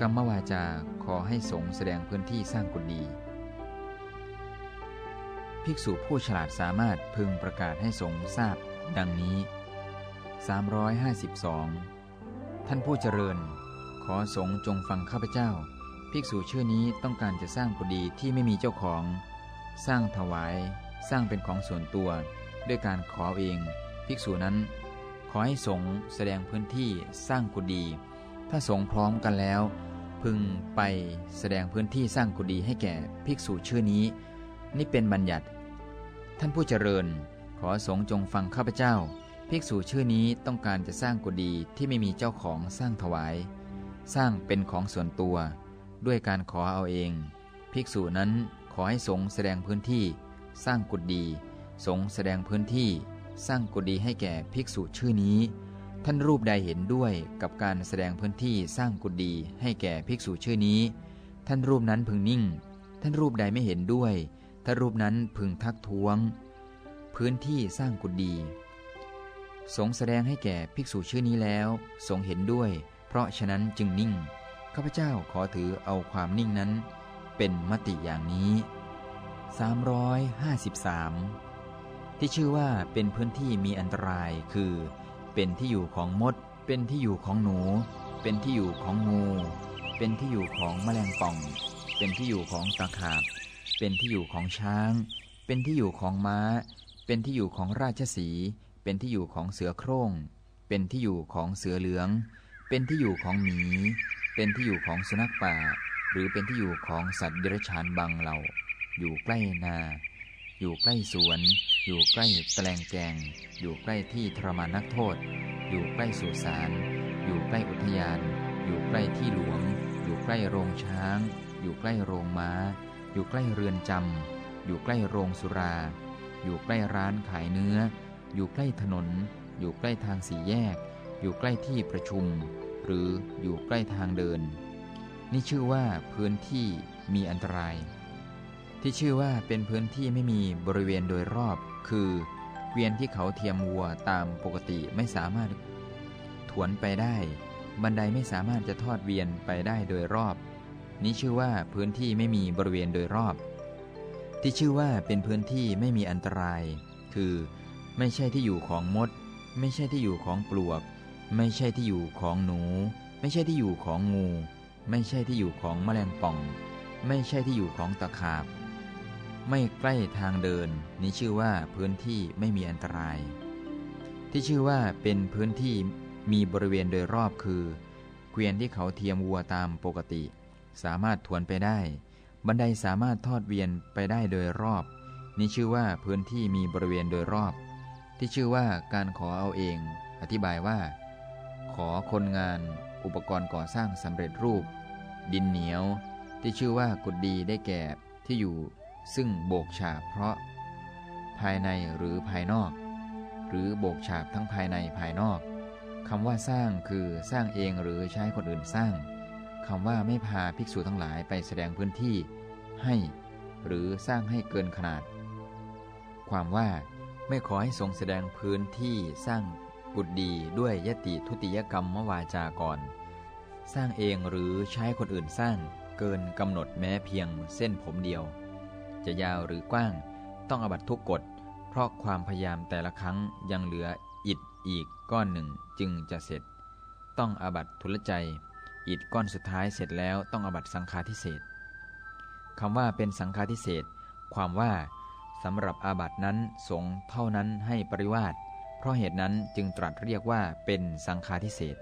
กรรมวาจาขอให้สงแสดงพื้นที่สร้างกุฏิภิกษุผู้ฉลาดสามารถพึงประกาศให้สงทราบ ดังนี้ 352 ท่านผู้เจริญ ขอสงจงฟังข้าพเจ้า ภิกษุชื่อนี้ต้องการจะสร้างกุฏิที่ไม่มีเจ้าของ สร้างถวาย สร้างเป็นของส่วนตัว ด้วยการขอเอง ภิกษุนั้น ขอให้สงแสดงพื้นที่สร้างกุฏิถ้าสงพร้อมกันแล้ว พึงไปแสดงพื้นที่สร้างกุฏิให้แก่ภิกษุชื่อนี้ นี่เป็นบัญญัติ ท่านผู้เจริญ ขอสงฆ์จงฟังข้าพเจ้า ภิกษุชื่อนี้ต้องการจะสร้างกุฏิที่ไม่มีเจ้าของสร้างถวาย สร้างเป็นของส่วนตัว ด้วยการขอเอาเอง ภิกษุนั้นขอให้สงฆ์แสดงพื้นที่ สร้างกุฏิสงฆ์แสดงพื้นที่ สร้างกุฏิให้แก่ภิกษุชื่อนี้ ท่านรูปใดเห็นด้วยกับการแสดงพื้นที่สร้างกุฏิให้แก่ภิกษุชื่อนี้ ท่านรูปนั้นพึงนิ่ง ท่านรูปใดไม่เห็นด้วย ท่านรูปนั้นพึงทักท้วง พื้นที่สร้างกุฏิสงแสดงให้แก่ภิกษุชื่อนี้แล้ว สงเห็นด้วย เพราะฉะนั้นจึงนิ่ง ข้าพเจ้าขอถือเอาความนิ่งนั้น เป็นมติอย่างนี้ 353 ที่ชื่อว่าเป็นพื้นที่มีอันตรายคือ เป็นที่อยู่ของมด เป็นที่อยู่ของหนู เป็นที่อยู่ของงู เป็นที่อยู่ของแมลงป่อง เป็นที่อยู่ของตะขาบ เป็นที่อยู่ของช้าง เป็นที่อยู่ของม้า เป็นที่อยู่ของราชสี เป็นที่อยู่ของเสือโคร่ง เป็นที่อยู่ของเสือเหลือง เป็นที่อยู่ของหมี เป็นที่อยู่ของสุนัขป่า หรือเป็นที่อยู่ของสัตว์เดรัจฉานบางเหล่า อยู่ใกล้นา อยู่ใกล้สวน อยู่ใกล้แตลงแกง อยู่ใกล้ที่ทรมานนักโทษ อยู่ใกล้สุสาน อยู่ใกล้อุทยาน อยู่ใกล้ที่หลวง อยู่ใกล้โรงช้าง อยู่ใกล้โรงม้า อยู่ใกล้เรือนจำ อยู่ใกล้โรงสุรา อยู่ใกล้ร้านขายเนื้อ อยู่ใกล้ถนน อยู่ใกล้ทางสี่แยก อยู่ใกล้ที่ประชุม หรืออยู่ใกล้ทางเดิน นี่ชื่อว่าพื้นที่มีอันตราย ที่ชื่อว่าเป็นพื้นที่ไม่มีบริเวณโดยรอบ คือเกวียนที่เขาเทียมวัวตามปกติไม่สามารถ ถวนไปได้ บันไดไม่สามารถจะทอดเวียนไปได้โดยรอบ นี้ชื่อว่าพื้นที่ไม่มีบริเวณโดยรอบ ที่ชื่อว่าเป็นพื้นที่ไม่มีอันตราย คือ ไม่ใช่ที่อยู่ของมด ไม่ใช่ที่อยู่ของปลวก ไม่ใช่ที่อยู่ของหนู ไม่ใช่ที่อยู่ของงู ไม่ใช่ที่อยู่ของแมลงป่อง ไม่ใช่ที่อยู่ของตะขาบ ไม่ใกล้ทางเดิน นี้ชื่อว่าพื้นที่ไม่มีอันตราย ที่ชื่อว่าเป็นพื้นที่มีบริเวณโดยรอบคือเกวียนที่เขาเทียมวัวตามปกติ สามารถทวนไปได้ บันไดสามารถทอดเวียนไปได้โดยรอบ นี้ชื่อว่าพื้นที่มีบริเวณโดยรอบ ที่ชื่อว่าการขอเอาเอง อธิบายว่า ขอคนงาน อุปกรณ์ก่อสร้างสำเร็จรูป ดินเหนียว ที่ชื่อว่ากุดดีได้แก่ที่อยู่ ซึ่งโบกฉาบเพราะ ภายในหรือภายนอก หรือโบกฉาบทั้งภายในภายนอกคำว่าสร้างคือสร้างเองหรือใช้คนอื่นสร้างคำว่าไม่พาภิกษุทั้งหลายไปแสดงพื้นที่ ให้ หรือสร้างให้เกินขนาด ความว่าไม่ขอให้ทรงแสดงพื้นที่สร้างกุดดีด้วยยติทุติยกรรมมวาจาก่อน สร้างเองหรือใช้คนอื่นสร้างเกินกำหนดแม้เพียงเส้นผมเดียว จะยาวหรือกว้าง ต้องอบัตทุกกฎ เพราะความพยายามแต่ละครั้งยังเหลืออิฐอีกก้อนหนึ่งจึงจะเสร็จ ต้องอาบัตทุลใจ อิฐก้อนสุดท้ายเสร็จแล้วต้องอาบัตสังฆาทิเศษคำว่าเป็นสังฆาทิเศษความว่าสำหรับอาบัตินั้นสงเท่านั้นให้ปริวาสเพราะเหตุนั้นจึงตรัสเรียกว่าเป็นสังฆาทิเศษ